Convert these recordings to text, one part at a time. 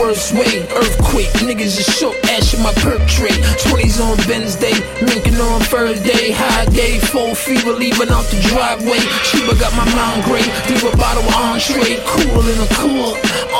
worst way. Earthquake, niggas is shook, ash in my perk tray. 20s on Wednesday, linking on Thursday. High day, full fever, leaving out the driveway. Sheba got my mind great, leave a bottle entree. Cooler than a cool,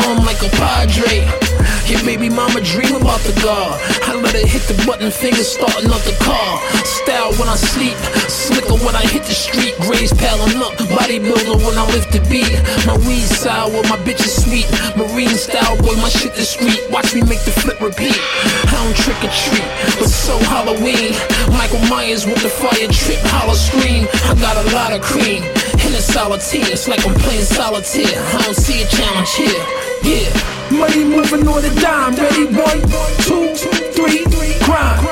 arm like a padre. Your baby mama dream about the God. I let her hit the button, fingers starting up the car. Style when I sleep, slicker when I hit the street. Grays piling up, bodybuilder when I lift the beat. My weed sour, my bitch is sweet. Marine style, boy, my shit is street. Watch me make the flip repeat. I don't trick or treat, but so Halloween. Michael Myers with the fire trip, holler scream. I got a lot of cream. In a solitaire, it's like I'm playing solitaire. I don't see a challenge here. Yeah. Money moving on the dime. Ready? One, two, three, grind.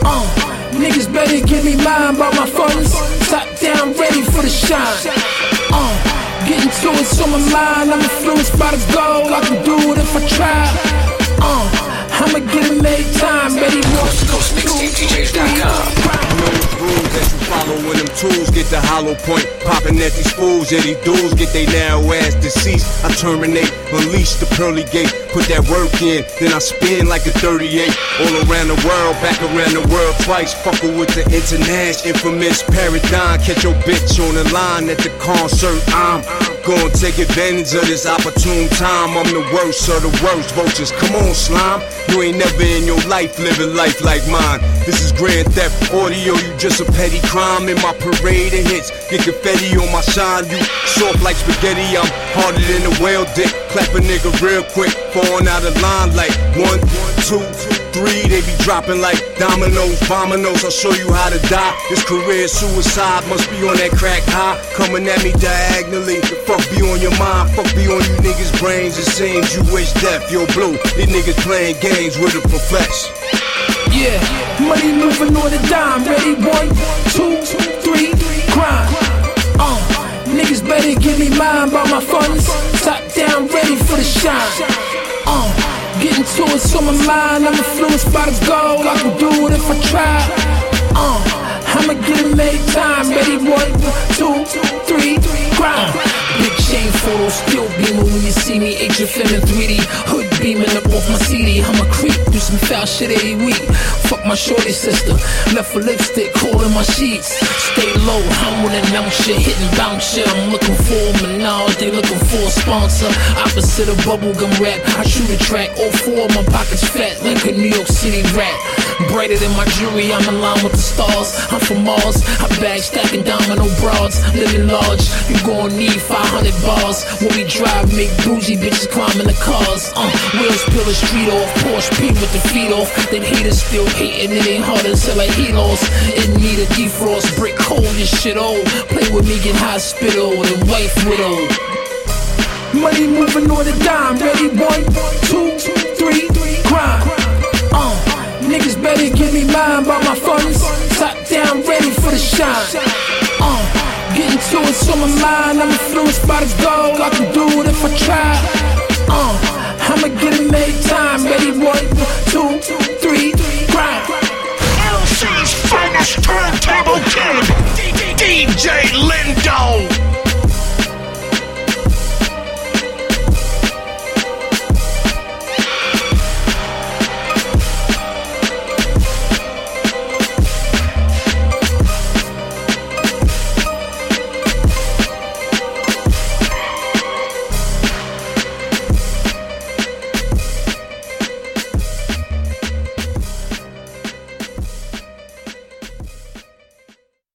Uh, niggas better give me mine by my funds. Top down, ready for the shine. Uh, getting to it, so my mind. I'm influenced by the goal. I can do it if I try. Uh, I'ma get it made grind. rules that you follow them tools get the hollow point. Popping at these fools, yeah, these dudes get they narrow ass deceased. I terminate, unleash the pearly gate, put that work in, then I spin like a 38. All around the world, back around the world twice. Fuckin' with the international, infamous paradigm. Catch your bitch on the line at the concert. I'm gonna take advantage of this opportune time. I'm the worst of the worst vultures. Come on, slime. You ain't never in your life living life like mine. This is Grand Theft Audio, you just a petty crime in my parade of hits. Get confetti on my shine, you soft like spaghetti. I'm harder than a whale dick. Clap a nigga real quick, falling out of line like one, two, three. They be dropping like dominoes, vominos. I'll show you how to die. This career suicide, must be on that crack high. Coming at me diagonally. The fuck be on your mind, fuck be on you niggas' brains. It seems you wish death, yo blue. These niggas playing games with a profession. Yeah, money moving on the dime. Ready? One, two, three, grind. Uh, niggas better give me mine by my funds. Top down, ready for the shine. It, so my mind. I'm influenced by the goal. I can do it if I try. Uh, I'ma get it made time. Ready? One, two, three, grind. Big chain photo, still beaming when you see me. HFM in 3D, foul shit every week. Fuck my shorty sister, left for lipstick, cold in my sheets. Stay low, I'm with an shit, hitting bounce shit. I'm looking for a menage, they looking for a sponsor. Opposite of bubblegum rap, I shoot a track. All four of my pockets fat, like a New York City rat. Brighter than my jewelry, I'm in line with the stars. I'm from Mars, I bag stacking domino broads. Living large, you gon' need 500 bars. When we drive, make bougie bitches climbing the cars. Uh, wheels peel the street off, Porsche P with the feet off. Then haters still hating, it ain't hard until like he lost. In need of defrost, brick cold, this shit old. Play with me, get hospital, and wife widow. Money moving on the dime, ready? One, two, three, grind. Uh, niggas better give me mine by my funds. Top down, ready for the shine. Uh, getting to it, so my mind. I'm influenced by the goal. I can do it if I try. Uh, I'ma get it? One, Turbo King, DJ Lindo.